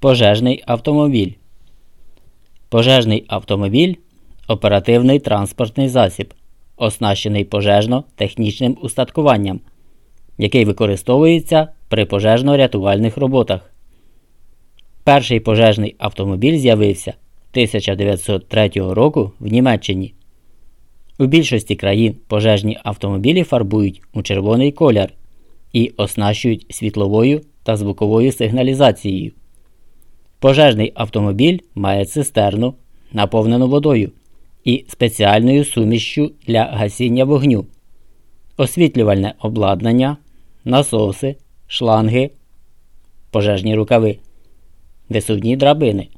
Пожежний автомобіль. Пожежний автомобіль оперативний транспортний засіб, оснащений пожежно-технічним устаткуванням, який використовується при пожежно-рятувальних роботах. Перший пожежний автомобіль з'явився 1903 року в Німеччині. У більшості країн пожежні автомобілі фарбують у червоний колір і оснащують світловою та звуковою сигналізацією. Пожежний автомобіль має цистерну, наповнену водою і спеціальною сумішчю для гасіння вогню, освітлювальне обладнання, насоси, шланги, пожежні рукави, висувні драбини.